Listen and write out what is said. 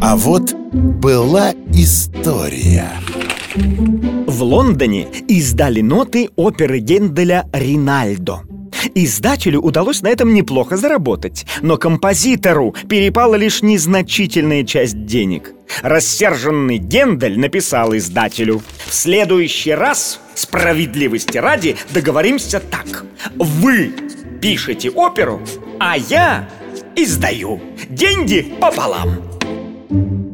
А вот была история. В Лондоне издали ноты оперы Генделя «Ринальдо» Издателю удалось на этом неплохо заработать Но композитору перепала лишь незначительная часть денег. Рассерженный Гендель написал издателю В следующий раз, справедливости ради, договоримся так. Вы пишете оперу, а я издаю. Деньги пополам Thank you.